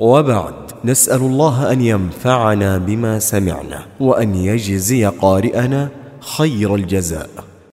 وبعد نسأل الله أن ينفعنا بما سمعنا وأن يجزي قارئنا خير الجزاء.